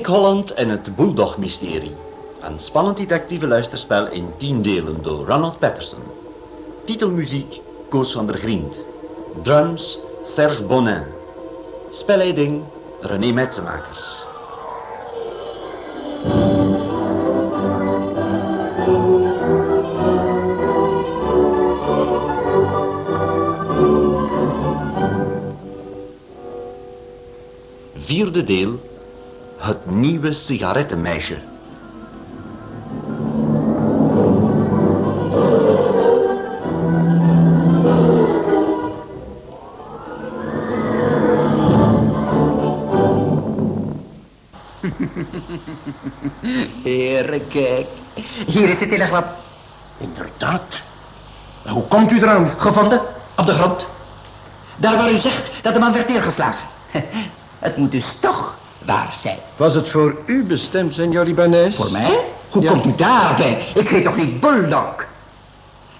Nick Holland en het Bulldog-mysterie. Een spannend detectieve luisterspel in tien delen door Ronald Patterson. Titelmuziek Koos van der Griend. Drums Serge Bonin. Spelleiding René Metzemakers. Vierde deel. Het nieuwe sigarettenmeisje. Heren, kijk. Hier is de telegram. Inderdaad. Maar hoe komt u eraan? Gevonden, op de grond. Daar waar u zegt dat de man werd neergeslagen. Het moet dus toch waar zijn. Was het voor u bestemd, senor Ibanez? Voor mij? Hoe Ja. komt u daarbij? Ik heet toch niet Bulldog?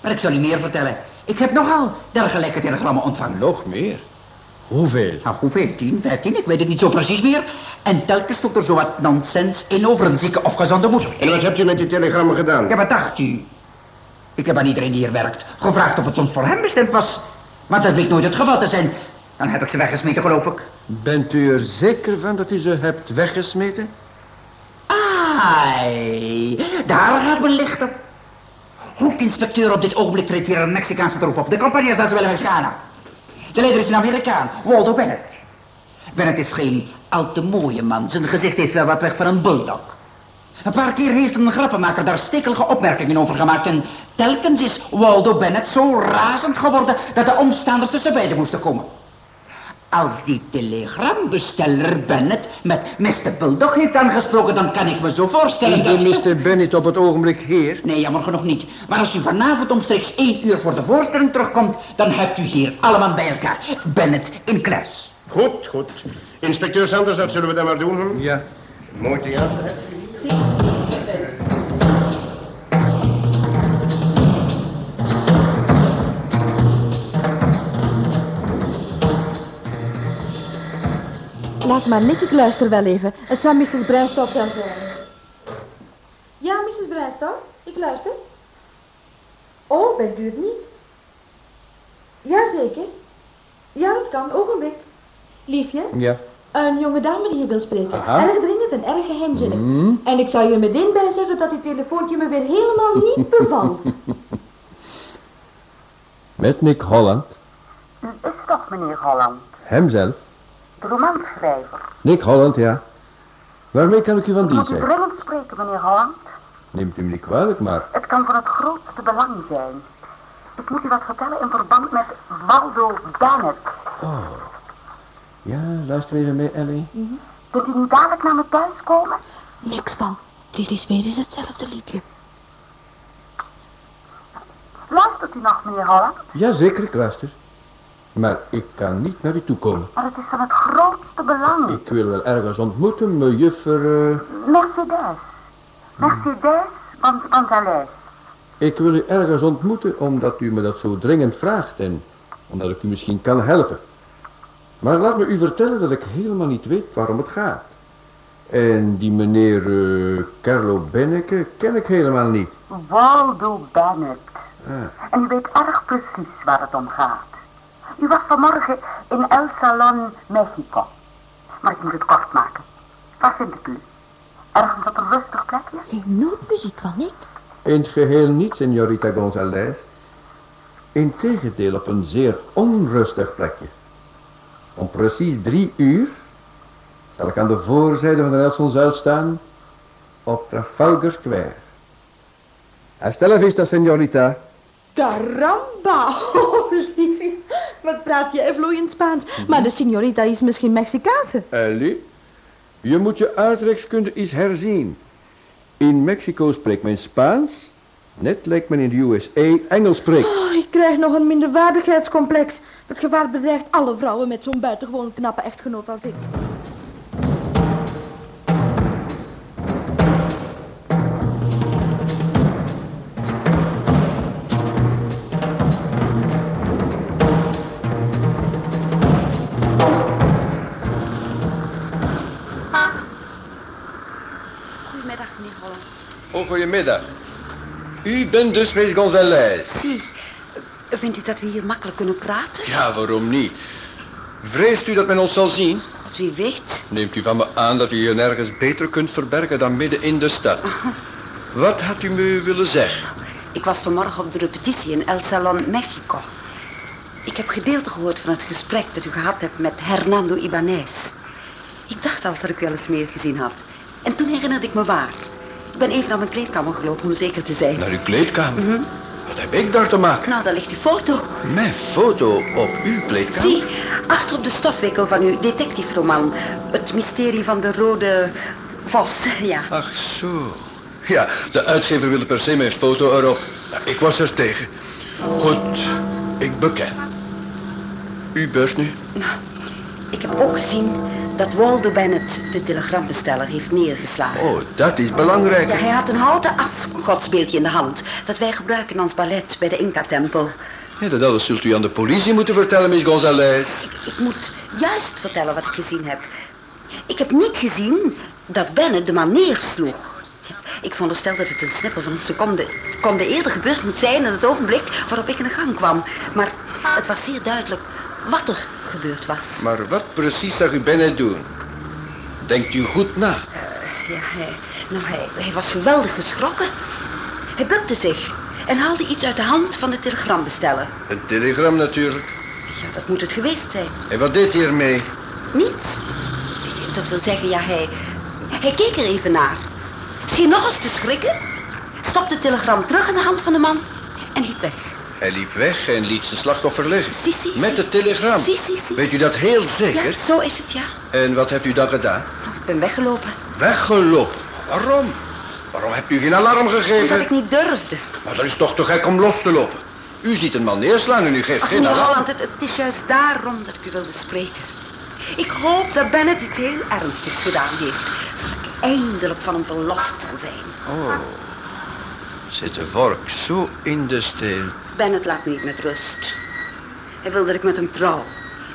Maar ik zal u meer vertellen. Ik heb nogal dergelijke telegrammen ontvangen. Nog meer? Hoeveel? Nou, hoeveel? 10, 15? Ik weet het niet zo precies meer. En telkens stond er zo wat nonsens in over een zieke of gezonde moeder. En wat hebt u met die telegrammen gedaan? Ja, wat dacht u? Ik heb aan iedereen die hier werkt gevraagd of het soms voor hem bestemd was. Maar dat bleek nooit het geval te zijn. Dan heb ik ze weggesmeten, geloof ik. Bent u er zeker van dat u ze hebt weggesmeten? Ai, daar gaat mijn licht op. Hoofdinspecteur op dit ogenblik treedt hier een Mexicaanse troep op. De Compañía Zazuela Mexicana. De leider is een Amerikaan, Waldo Bennett. Bennett is geen al te mooie man. Zijn gezicht heeft wel wat weg van een bulldog. Een paar keer heeft een grappenmaker daar stekelige opmerkingen over gemaakt. En telkens is Waldo Bennett zo razend geworden dat de omstanders tussen beiden moesten komen. Als die telegrambesteller Bennett met Mr. Bulldog heeft aangesproken, dan kan ik me zo voorstellen Is dat... de Mr. Bennett op het ogenblik hier? Nee, jammer genoeg niet. Maar als u vanavond omstreeks één uur voor de voorstelling terugkomt, dan hebt u hier allemaal bij elkaar. Bennett in kluis. Goed, goed. Inspecteur Sanders, dat zullen we dan maar doen. Hm? Ja. Mooi theater, hè? Laat maar, Nick, ik luister wel even. Het zou Mrs. Brijnstop dan zijn. Ja, Mrs. Brijnstop, ik luister. Oh, bent u het niet? Jazeker. Ja, dat kan, ogenblik. Liefje, Ja. een jonge dame die je wil spreken. Aha. Erg dringend en erg geheimzinnig. Hmm? En ik zou je meteen bij zeggen dat die telefoontje me weer helemaal niet bevalt. Met Nick Holland. U is toch meneer Holland, Hemzelf. De romanschrijver. Nick Holland, ja. Waarmee kan ik u van Ik dienst moet u zijn? dringend spreken, meneer Holland. Neemt u me niet kwalijk, maar... Het kan van het grootste belang zijn. Ik moet u wat vertellen in verband met Waldo Bennett. Ja, luister even mee, Ellie. Kunt u niet dadelijk naar me thuis komen? Niks van. Dit is weer eens hetzelfde liedje. Luistert u nog, meneer Holland? Jazeker, ik luister. Maar ik kan niet naar u toe komen. Maar het is van het grootste belang. Ik wil wel ergens ontmoeten, mejuffer... eh, Mercedes. Mercedes van. Ik wil u ergens ontmoeten omdat u me dat zo dringend vraagt en omdat ik u misschien kan helpen. Maar laat me u vertellen dat ik helemaal niet weet waarom het gaat. En die meneer eh, Carlo Benneke ken ik helemaal niet. Waldo Bennett. Ah. En u weet erg precies waar het om gaat. U was vanmorgen in El Salon, Mexico. Maar ik moet het kort maken. Waar vind ik u? Ergens op een rustig plekje? Geen noodmuziek van Nick. In het geheel niet, señorita González. Integendeel op een zeer onrustig plekje. Om precies drie uur zal ik aan de voorzijde van de Nelsonzuil staan op Trafalgar Square. Hasta la vista, señorita. Caramba! Oh, liefie. Wat praat je vloeiend Spaans. Maar de signorita is misschien Mexicaanse. Ellie, je moet je uitreikskunde eens herzien. In Mexico spreekt men Spaans, net lijkt men in de USA Engels spreekt. Oh, ik krijg nog een minderwaardigheidscomplex. Het gevaar bedreigt alle vrouwen met zo'n buitengewoon knappe echtgenoot als ik. Goedemiddag. U bent dus Miss Gonzalez. Zie, vindt u dat we hier makkelijk kunnen praten? Ja, waarom niet? Vreest u dat men ons zal zien? God, wie weet. Neemt u van me aan dat u je nergens beter kunt verbergen dan midden in de stad? Wat had u me willen zeggen? Ik was vanmorgen op de repetitie in El Salon, Mexico. Ik heb gedeelte gehoord van het gesprek dat u gehad hebt met Hernando Ibanez. Ik dacht al dat ik wel eens meer gezien had. En toen herinnerde ik me waar. Ik ben even naar mijn kleedkamer gelopen om zeker te zijn. Naar uw kleedkamer? Wat heb ik daar te maken? Nou, daar ligt uw foto. Mijn foto op uw kleedkamer? Zie, achter op de stofwikkel van uw detectiveroman. Het mysterie van de rode vos, ja. Ach zo. Ja, de uitgever wilde per se mijn foto erop. Nou, ik was er tegen. Goed, ik beken. Uw beurt nu? Ik heb ook gezien dat Waldo Bennett de telegrambesteller heeft neergeslagen. Oh, dat is belangrijk. Ja, hij had een houten afgodsbeeldje in de hand. Dat wij gebruiken ons ballet bij de Inca-tempel. Ja, dat alles zult u aan de politie moeten vertellen, Miss Gonzalez. Ik moet juist vertellen wat ik gezien heb. Ik heb niet gezien dat Bennett de man neersloeg. Ik veronderstel dat het een snipper van een seconde, seconde eerder gebeurd moet zijn... in het ogenblik waarop ik in de gang kwam. Maar het was zeer duidelijk wat er gebeurd was. Maar wat precies zag u Bennett doen? Denkt u goed na. Ja, hij, nou, hij, hij was geweldig geschrokken. Hij bukte zich en haalde iets uit de hand van de telegrambesteller. Een telegram natuurlijk. Ja, dat moet het geweest zijn. En wat deed hij ermee? Niets. Dat wil zeggen, ja, hij... Hij keek er even naar. Scheen nog eens te schrikken. Stopte het telegram terug in de hand van de man en liep weg. Hij liep weg en liet zijn slachtoffer liggen. Met het telegram. Weet u dat heel zeker? Ja, zo is het, ja. En wat hebt u dan gedaan? Nou, ik ben weggelopen. Weggelopen. Waarom? Waarom hebt u geen alarm gegeven? Omdat ik niet durfde. Maar dat is toch te gek om los te lopen. U ziet een man neerslaan en u geeft Ach, geen alarm. Holland, het, het is juist daarom dat ik u wilde spreken. Ik hoop dat Bennett iets heel ernstigs gedaan heeft. Zodat ik eindelijk van hem verlost zal zijn. Oh. Zit de vork zo in de steel. Bennett laat me niet met rust. Hij wil dat ik met hem trouw.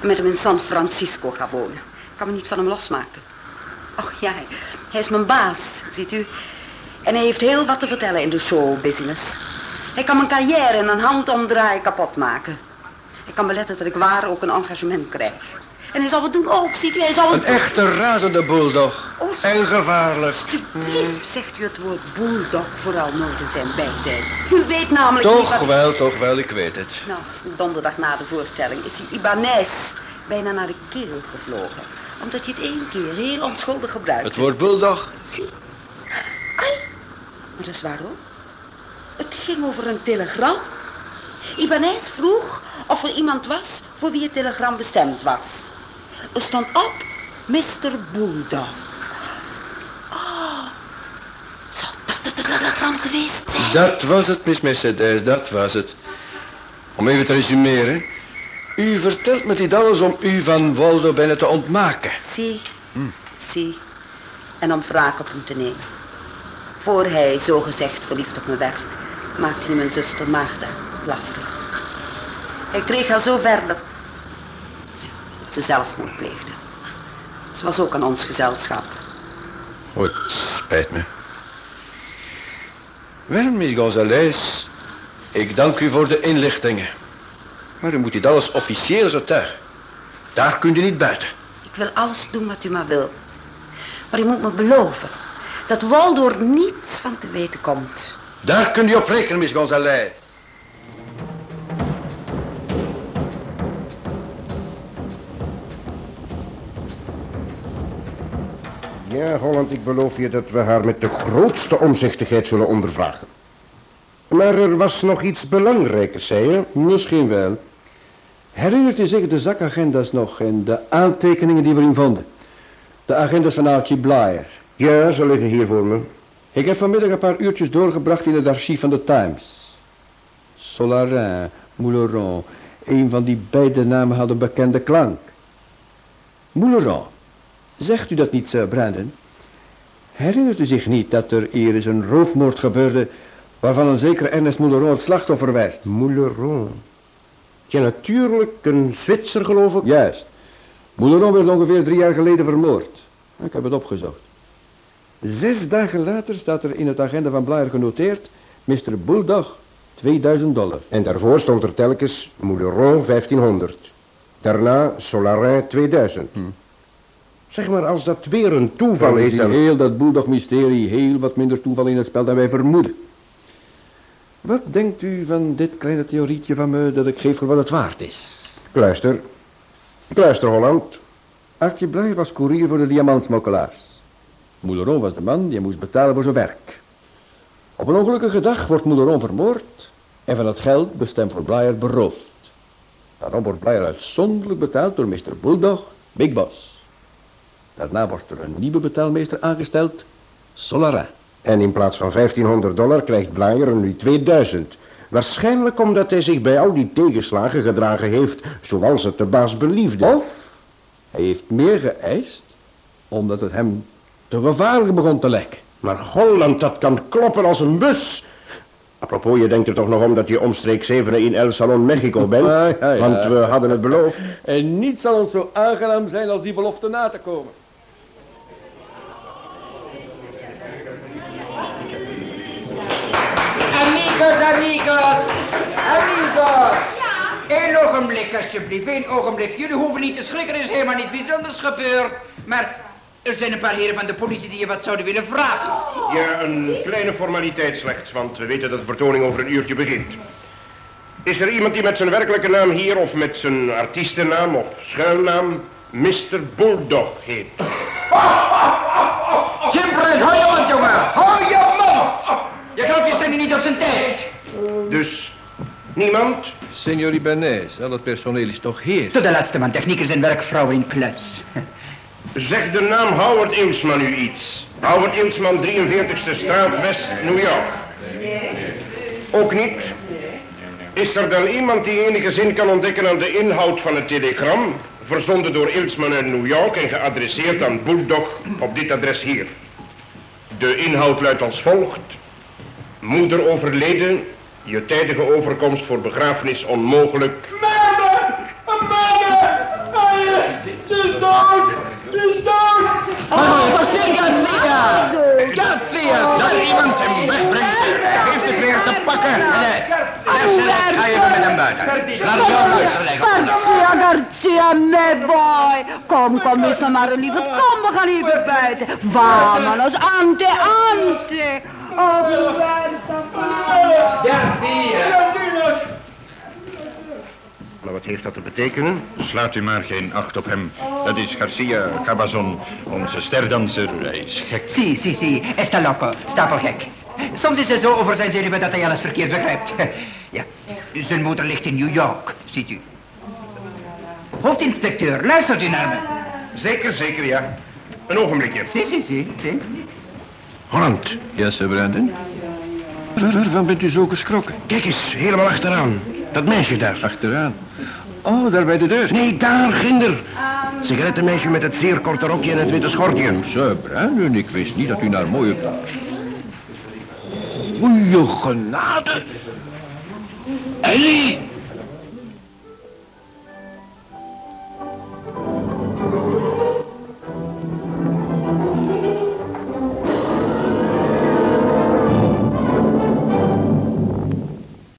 En met hem in San Francisco ga wonen. Ik kan me niet van hem losmaken. Och ja, hij, hij is mijn baas, ziet u. En hij heeft heel wat te vertellen in de showbusiness. Hij kan mijn carrière in een handomdraai kapot maken. Hij kan beletten dat ik waar ook een engagement krijg. En hij zal het doen ook, ziet u. Hij zal Een echte razende bulldog. Oh, En gevaarlijk. Alsjeblieft zegt u het woord bulldog vooral nooit in zijn bijzijn. U weet namelijk niet Toch wat... wel, toch wel, ik weet het. Nou, donderdag na de voorstelling is hij Ibanez bijna naar de keel gevlogen. Omdat hij het één keer heel onschuldig gebruikte. Het woord bulldog? Zie. Ai. Maar dat is waar hoor. Het ging over een telegram. Ibanez vroeg of er iemand was voor wie het telegram bestemd was. Er stond op Mr. Bulldog. Oh, zou dat het telegram geweest zijn? Dat was het, Miss Mercedes, dat was het. Om even te resumeren. U vertelt me dit alles om u van Waldo Bennett te ontmaken. Zie, zie. En om wraak op hem te nemen. Voor hij zogezegd verliefd op me werd, maakte hij mijn zuster Maagda lastig. Hij kreeg haar zo ver dat ze zelfmoord pleegde. Ze was ook aan ons gezelschap. Oh, het spijt me. Wel, Miss Gonzalez, ik dank u voor de inlichtingen. Maar u moet dit alles officieel getuigen. Daar kunt u niet buiten. Ik wil alles doen wat u maar wil. Maar u moet me beloven dat Waldo er niets van te weten komt. Daar kunt u op rekenen, Miss Gonzalez. Ja, Holland, ik beloof je dat we haar met de grootste omzichtigheid zullen ondervragen. Maar er was nog iets belangrijkers, zei je? Misschien wel. Herinnert u zich de zakagenda's nog en de aantekeningen die we erin vonden? De agendas van Archie Blyer. Ja, ze liggen hier voor me. Ik heb vanmiddag een paar uurtjes doorgebracht in het archief van de Times. Solarin, Mouleron, een van die beide namen had een bekende klank. Mouleron, zegt u dat niet, Sir Brandon? Herinnert u zich niet dat er hier eens een roofmoord gebeurde... waarvan een zekere Ernest Mouleron het slachtoffer werd? Mouleron. Ja, natuurlijk, een Zwitser geloof ik. Juist. Mouleron werd ongeveer drie jaar geleden vermoord. Ik heb het opgezocht. Zes dagen later staat er in het agenda van Blair genoteerd... Mr. Bulldog, 2000 dollar. En daarvoor stond er telkens Mouleron 1500. Daarna Solarin 2000. Zeg maar, als dat weer een toeval is, dan... heel dat Bulldog-mysterie heel wat minder toeval in het spel dan wij vermoeden. Wat denkt u van dit kleine theorietje van me dat ik geef voor wat het waard is? Luister. Luister, Holland. Archie Bly was koerier voor de diamantsmokkelaars. Mouleron was de man die moest betalen voor zijn werk. Op een ongelukkige dag wordt Mouleron vermoord en van het geld bestemd voor Blyer beroofd. Daarom wordt Blyer uitzonderlijk betaald door Mr. Bulldog, Big Boss. Daarna wordt er een nieuwe betaalmeester aangesteld, Solarin. En in plaats van 1500 dollar krijgt Blair er nu 2000. Waarschijnlijk omdat hij zich bij al die tegenslagen gedragen heeft zoals het de baas beliefde. Of hij heeft meer geëist omdat het hem te gevaarlijk begon te lijken. Maar Holland, dat kan kloppen als een bus. Apropos, je denkt er toch nog om dat je omstreeks zevenen in El Salon Mexico bent? Ja, ja, ja. Want we hadden het beloofd. En niets zal ons zo aangenaam zijn als die belofte na te komen. Amigos, amigos, amigos. Eén ogenblik, alsjeblieft, één ogenblik. Jullie hoeven niet te schrikken, er is helemaal niet bijzonders gebeurd. Maar er zijn een paar heren van de politie die je wat zouden willen vragen. Ja, een kleine formaliteit slechts, want we weten dat de vertoning over een uurtje begint. Is er iemand die met zijn werkelijke naam hier of met zijn artiestennaam of schuilnaam Mr. Bulldog heet? Jimbrand, hou je mond, jongen. Hou je mond. Je grapjes zijn hier niet op zijn tijd. Dus niemand? Signor Ibanez, al het personeel is toch heer. Tot de laatste man, techniekers en werkvrouwen in klus. Zegt de naam Howard Ilsman u iets? Howard Ilsman, 43ste straat West, New York. Ook niet? Is er dan iemand die enige zin kan ontdekken aan de inhoud van het telegram, verzonden door Ilsman uit New York en geadresseerd aan Bulldog op dit adres hier? De inhoud luidt als volgt. Moeder overleden, je tijdige overkomst voor begrafenis onmogelijk. Oh, Garcia! Garcia! Dat iemand hem wegbrengt, heeft het weer te pakken. Alsjeblieft, ga je nu met hem buiten. Laat jou leggen. Garcia, Garcia, me boy. Kom, kom, is maar lieverd. Kom, we gaan even buiten. Vámonos, ante, ante. Oh, Maar wat heeft dat te betekenen? Slaat u maar geen acht op hem. Dat is Garcia Cabazon, onze sterdanser. Hij is gek. Si, si, si, está loco, stapelgek. Soms is hij zo over zijn zenuwen dat hij alles verkeerd begrijpt. Ja, zijn moeder ligt in New York, ziet u. Hoofdinspecteur, luistert u naar me? Zeker, zeker, ja. Een ogenblikje. Si, si, si, si. Holland, Ja, Sir Brandon? Waar- Waarvan bent u zo geschrokken? kijk eens, helemaal achteraan. Dat meisje daar. Achteraan. Oh, daar bij de deur. Nee, daar, ginder. Sigarettenmeisje met het zeer korte rokje en het witte schortje. Oh, Sir Brandon, ik wist niet dat u naar mooie... Goeie genade. Ellie!